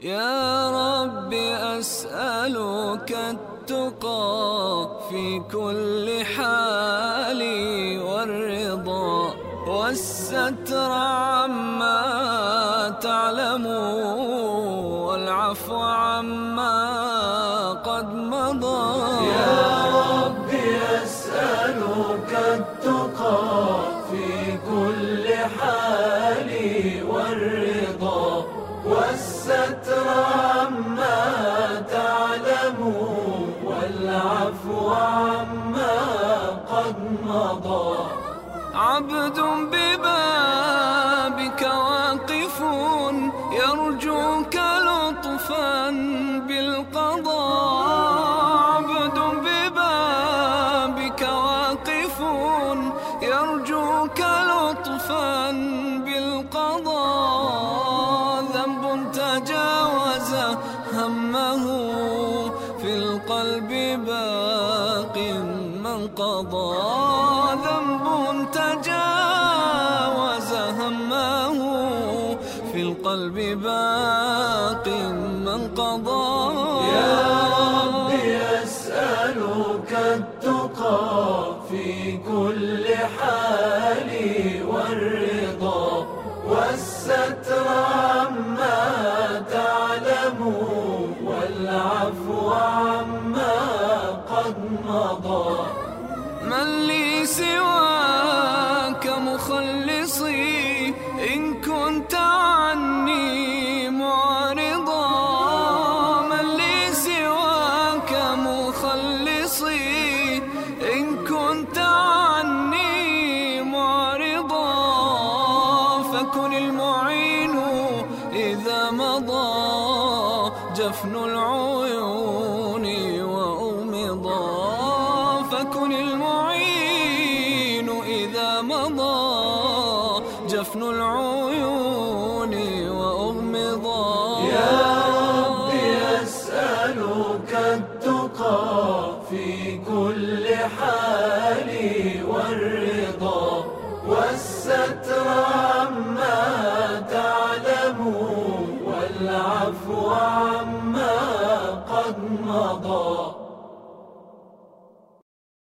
يا رب أسألك التقى في كل حال والرضا والستر عما تعلم والعفو عما قد مضى. يا رب أسألك التقى في كل حال عبد ببابك واقف يرجوك لطفا بالقضاء. عبد ببابك واقف يرجوك لطفا بالقضاء. ذنب تجاوز همه في القلب باق من ذنب تجاوز همه في القلب باق من قضى. يا رب أسألك التقى في كل حال والرضا. والستر عما تعلم والعفو عما قد مضى. من لي سواك مضى جفن العيون وأمضى. فكن المعين إذا مضى جفن العيون وأمضى. يا ربي أسألك التقى في كل حال والرضا والستر مضى